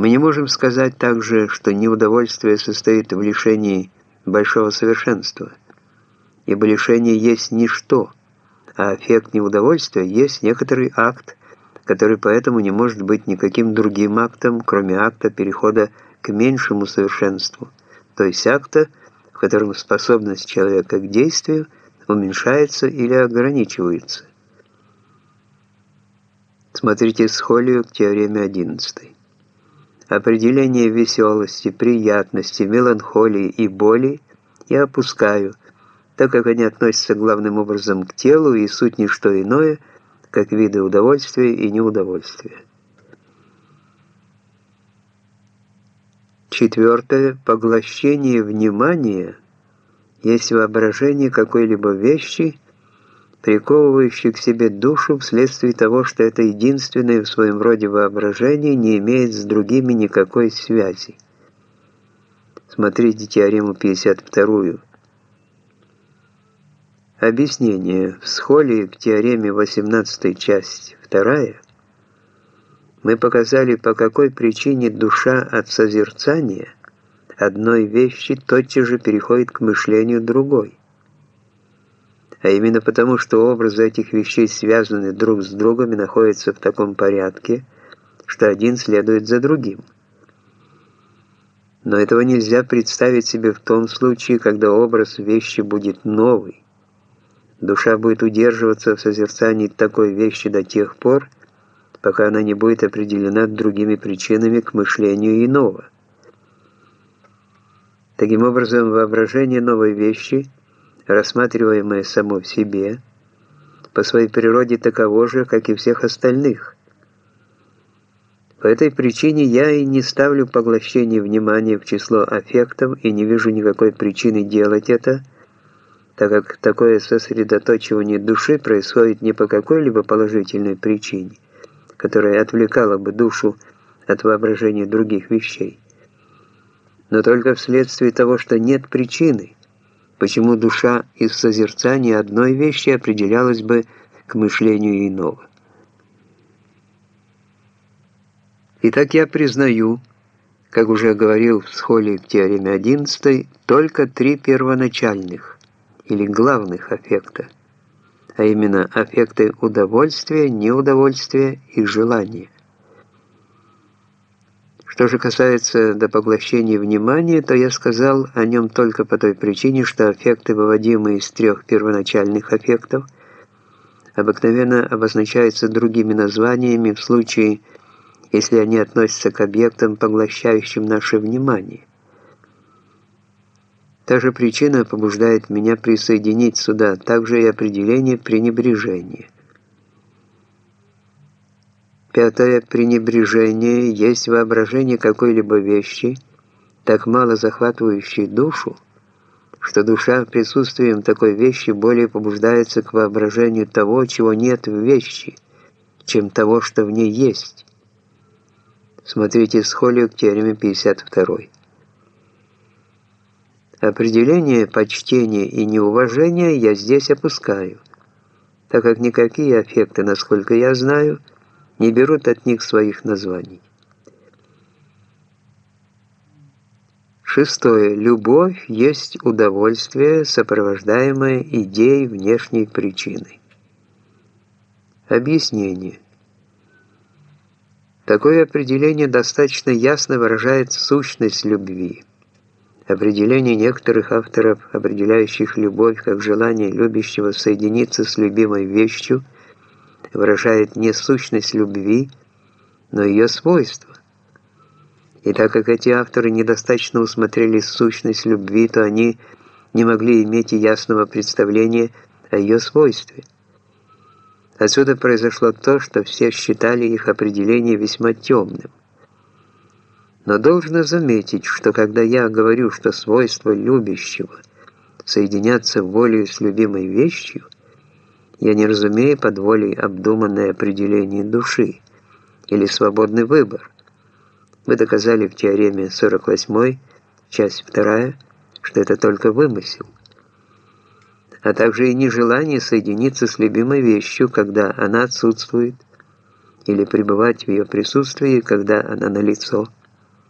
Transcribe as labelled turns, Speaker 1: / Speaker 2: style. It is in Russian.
Speaker 1: Мы не можем сказать также, что неудовольствие состоит в лишении большого совершенства, ибо лишение есть ничто, а эффект неудовольствия есть некоторый акт, который поэтому не может быть никаким другим актом, кроме акта перехода к меньшему совершенству, то есть акта, в котором способность человека к действию уменьшается или ограничивается. Смотрите схолию к теореме 11. Определение веселости, приятности, меланхолии и боли я опускаю, так как они относятся главным образом к телу и суть не что иное, как виды удовольствия и неудовольствия. Четвертое. Поглощение внимания есть воображение какой-либо вещи, приковывающей к себе душу вследствие того, что это единственное в своем роде воображение не имеет с другими никакой связи. Смотрите теорему 52. Объяснение. В схоле к теореме 18 часть 2 мы показали, по какой причине душа от созерцания одной вещи тотчас же переходит к мышлению другой. А именно потому, что образы этих вещей связаны друг с другом и находятся в таком порядке, что один следует за другим. Но этого нельзя представить себе в том случае, когда образ вещи будет новый. Душа будет удерживаться в созерцании такой вещи до тех пор, пока она не будет определена другими причинами к мышлению иного. Таким образом, воображение новой вещи, рассматриваемое само в себе, по своей природе таково же, как и всех остальных. По этой причине я и не ставлю поглощение внимания в число аффектов и не вижу никакой причины делать это, так как такое сосредоточивание души происходит не по какой-либо положительной причине – которая отвлекала бы душу от воображения других вещей. Но только вследствие того, что нет причины, почему душа из созерцания одной вещи определялась бы к мышлению иного. Итак, я признаю, как уже говорил в схоле к теореме 11, только три первоначальных или главных аффекта – а именно аффекты удовольствия, неудовольствия и желания. Что же касается до поглощения внимания, то я сказал о нем только по той причине, что аффекты, выводимые из трех первоначальных аффектов, обыкновенно обозначаются другими названиями в случае, если они относятся к объектам, поглощающим наше внимание. Та же причина побуждает меня присоединить сюда также и определение пренебрежения. Пятое пренебрежение есть воображение какой-либо вещи, так мало захватывающей душу, что душа присутствием такой вещи более побуждается к воображению того, чего нет в вещи, чем того, что в ней есть. Смотрите схолию к теореме 52. Определение почтения и неуважения я здесь опускаю, так как никакие аффекты, насколько я знаю, не берут от них своих названий. Шестое. Любовь есть удовольствие, сопровождаемое идеей внешней причины. Объяснение. Такое определение достаточно ясно выражает сущность любви. Определение некоторых авторов, определяющих любовь как желание любящего соединиться с любимой вещью, выражает не сущность любви, но ее свойства. И так как эти авторы недостаточно усмотрели сущность любви, то они не могли иметь ясного представления о ее свойстве. Отсюда произошло то, что все считали их определение весьма темным. Но должно заметить, что когда я говорю, что свойство любящего соединяться волей с любимой вещью, я не разумею под волей обдуманное определение души или свободный выбор. Мы доказали в теореме 48, часть 2, что это только вымысел, а также и нежелание соединиться с любимой вещью, когда она отсутствует, или пребывать в ее присутствии, когда она налицо. лицо